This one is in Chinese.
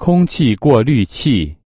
空气过滤器。